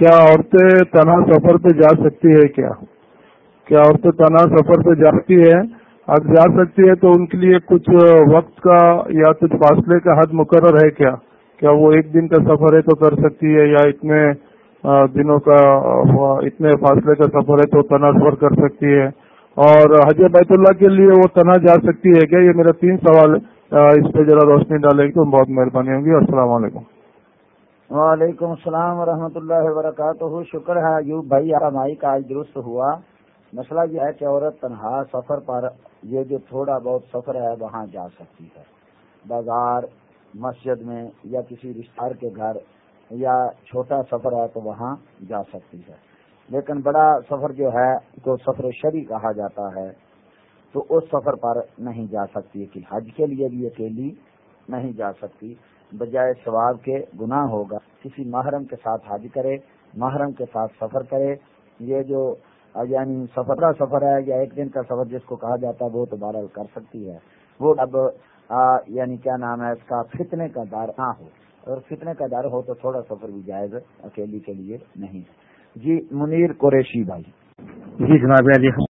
کیا عورتیں تنہا سفر پہ جا سکتی ہے کیا؟ کیا عورتیں تنہا سفر پہ جاتی ہے اگر جا سکتی ہے تو ان کے لیے کچھ وقت کا یا کچھ فاصلے کا حد مقرر ہے کیا؟ کیا وہ ایک دن کا سفر ہے تو کر سکتی ہے یا اتنے دنوں کا اتنے فاصلے کا سفر ہے تو تنہا سفر کر سکتی ہے؟ اور حج بیت اللہ کے لیے وہ تنہا جا سکتی ہے کیا؟ یہ میرا تین سوال اس پہ ذرا روشنی ڈالے گی تو بہت مہربانی ہوگی السلام علیکم۔ وعلیکم السلام ورحمۃ اللہ وبرکاتہ۔ شکر ہے ایوب بھائی مائی کا آج درست ہوا۔ مسئلہ یہ ہے کہ عورت تنہا سفر پر، یہ جو تھوڑا بہت سفر ہے، وہاں جا سکتی ہے۔ بازار، مسجد میں یا کسی رشتہ کے گھر یا چھوٹا سفر ہے، تو وہاں جا سکتی ہے۔ لیکن بڑا سفر جو ہے تو سفر شری کہا جاتا ہے، تو اس سفر پر نہیں جا سکتی کہ حج کے لیے بھی اکیلی نہیں جا سکتی۔ بجائے ثواب کے گناہ ہوگا۔ کسی محرم کے ساتھ حج کرے، محرم کے ساتھ سفر کرے، یہ جو یعنی سفر کا سفر ہے یا ایک دن کا سفر جس کو کہا جاتا ہے، وہ تو بہرحال کر سکتی ہے۔ وہ اب یعنی کیا نام ہے، اس کا فتنے کا دار نہ ہو۔ اگر فتنے کا دار ہو تو تھوڑا سفر بھی جائز اکیلی کے لیے نہیں۔ جی منیر قریشی بھائی۔ جی جناب